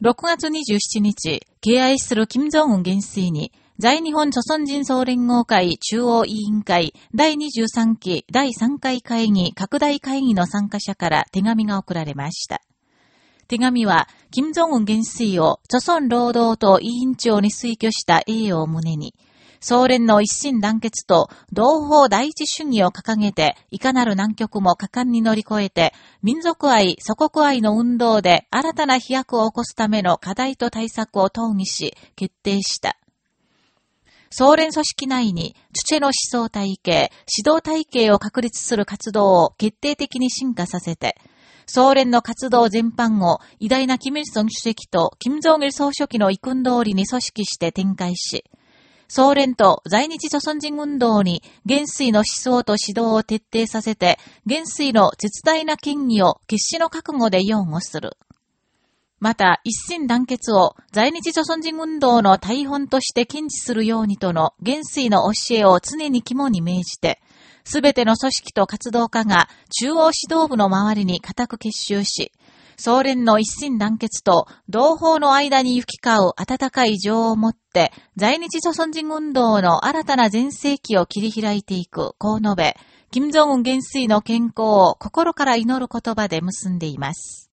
6月27日、敬愛する金正恩元帥に、在日本著存人総連合会中央委員会第23期第3回会議拡大会議の参加者から手紙が送られました。手紙は、金正恩元帥を著存労働党委員長に推挙した栄誉を胸に、総連の一心団結と同胞第一主義を掲げて、いかなる難局も果敢に乗り越えて、民族愛、祖国愛の運動で新たな飛躍を起こすための課題と対策を討議し、決定した。総連組織内に、チュチェの思想体系、指導体系を確立する活動を決定的に進化させて、総連の活動全般を偉大なキム・イルソン主席とキム・ジョン・イル総書記の意訓通りに組織して展開し、総連と在日朝鮮人運動に元帥の思想と指導を徹底させて、元帥の絶大な権威を決死の覚悟で擁護する。また、一心団結を在日朝鮮人運動の大本として堅持するようにとの元帥の教えを常に肝に銘じて、すべての組織と活動家が中央指導部の周りに固く結集し、総連の一心団結と同胞の間に行き交う温かい情を持って、在日朝鮮人運動の新たな全盛期を切り開いていく、こう述べ、金正恩元帥の健康を心から祈る言葉で結んでいます。